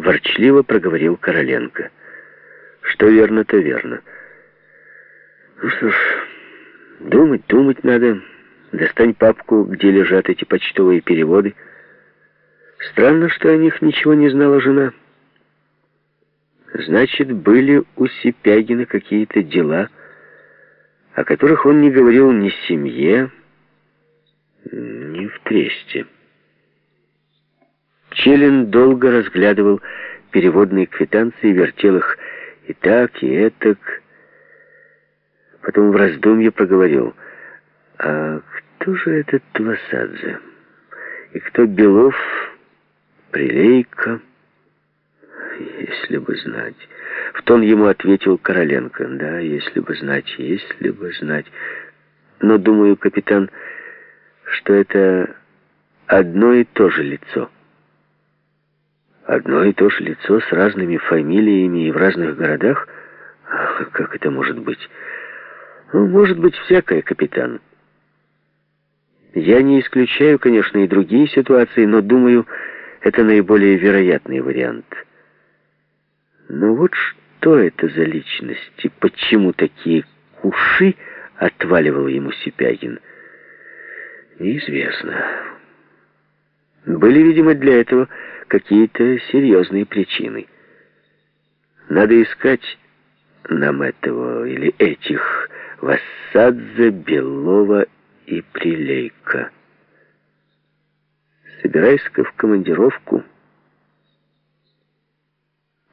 ворчливо проговорил Короленко. Что верно, то верно. Ну что ж, думать, думать надо. Достань папку, где лежат эти почтовые переводы. Странно, что о них ничего не знала жена. Значит, были у Сипягина какие-то дела, о которых он не говорил ни семье, ни в тресте. Челин долго разглядывал переводные квитанции, вертел их и так, и этак. Потом в раздумье проговорил, а кто же этот Твасадзе? И кто Белов, Прилейка? Если бы знать. В тон ему ответил Короленко. Да, если бы знать, если бы знать. Но, думаю, капитан, что это одно и то же лицо. Одно и то же лицо с разными фамилиями и в разных городах? Как это может быть? Ну, может быть, всякое, капитан. Я не исключаю, конечно, и другие ситуации, но думаю, это наиболее вероятный вариант. Но вот что это за личности? Почему такие куши отваливал ему Сипягин? Неизвестно. Были, видимо, для этого какие-то серьезные причины. Надо искать нам этого или этих Вассадзе, Белова и Прилейка. Собирайся-ка в командировку.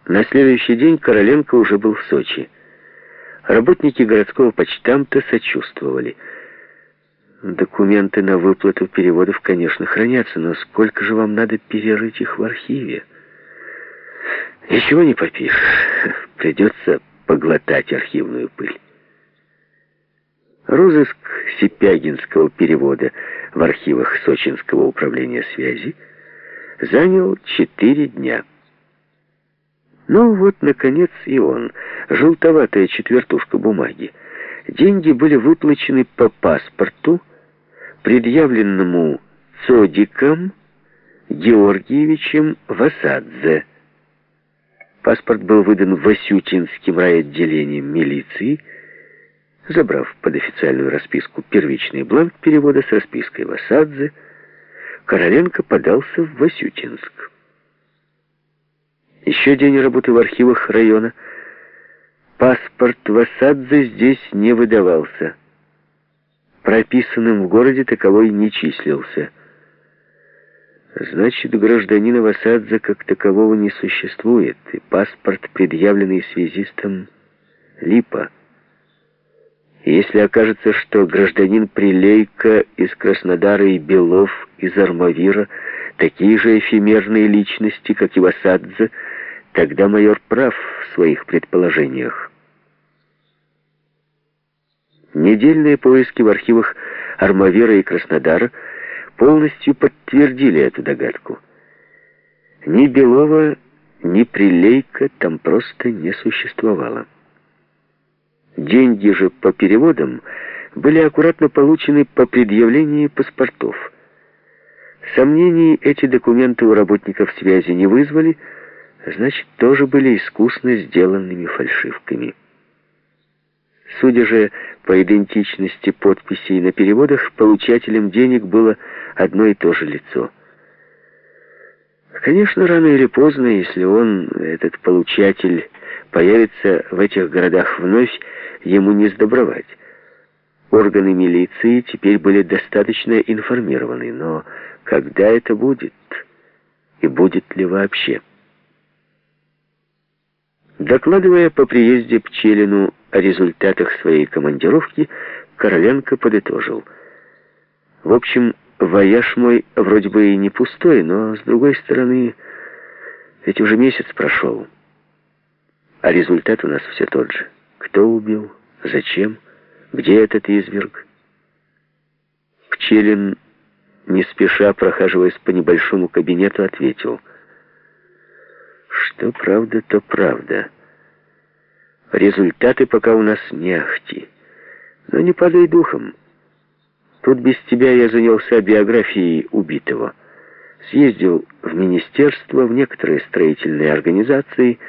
На следующий день Короленко уже был в Сочи. Работники городского почтамта сочувствовали – Документы на выплату переводов, конечно, хранятся, но сколько же вам надо перерыть их в архиве? Ничего не попишешь. Придется поглотать архивную пыль. Розыск Сипягинского перевода в архивах Сочинского управления связи занял четыре дня. Ну вот, наконец, и он, желтоватая четвертушка бумаги. Деньги были выплачены по паспорту, предъявленному Цодиком Георгиевичем Васадзе. Паспорт был выдан Васютинским райотделением милиции, забрав под официальную расписку первичный бланк перевода с распиской Васадзе, Короленко подался в Васютинск. Еще день работы в архивах района. Паспорт Васадзе здесь не выдавался прописанным в городе таковой не числился. Значит, гражданина Васадзе как такового не существует, и паспорт, предъявленный связистом, липа. Если окажется, что гражданин Прилейка из Краснодара и Белов из Армавира такие же эфемерные личности, как и Васадзе, тогда майор прав в своих предположениях. Недельные поиски в архивах Армавира и Краснодара полностью подтвердили эту догадку. Ни Белова, ни Прилейка там просто не существовало. Деньги же по переводам были аккуратно получены по предъявлении паспортов. Сомнений эти документы у работников связи не вызвали, значит, тоже были искусно сделанными фальшивками. Судя же по идентичности подписей на переводах, получателем денег было одно и то же лицо. Конечно, рано или поздно, если он, этот получатель, появится в этих городах вновь, ему не сдобровать. Органы милиции теперь были достаточно информированы, но когда это будет? И будет ли вообще? Докладывая по приезде Пчелину о результатах своей командировки, Короленко подытожил. В общем, вояж мой вроде бы и не пустой, но, с другой стороны, ведь уже месяц прошел. А результат у нас все тот же. Кто убил? Зачем? Где этот изверг? Пчелин, не спеша прохаживаясь по небольшому кабинету, ответил — что правда, то правда. Результаты пока у нас не ахти. Но не падай духом. Тут без тебя я занялся биографией убитого. съездил в министерство, в некоторые строительные организации,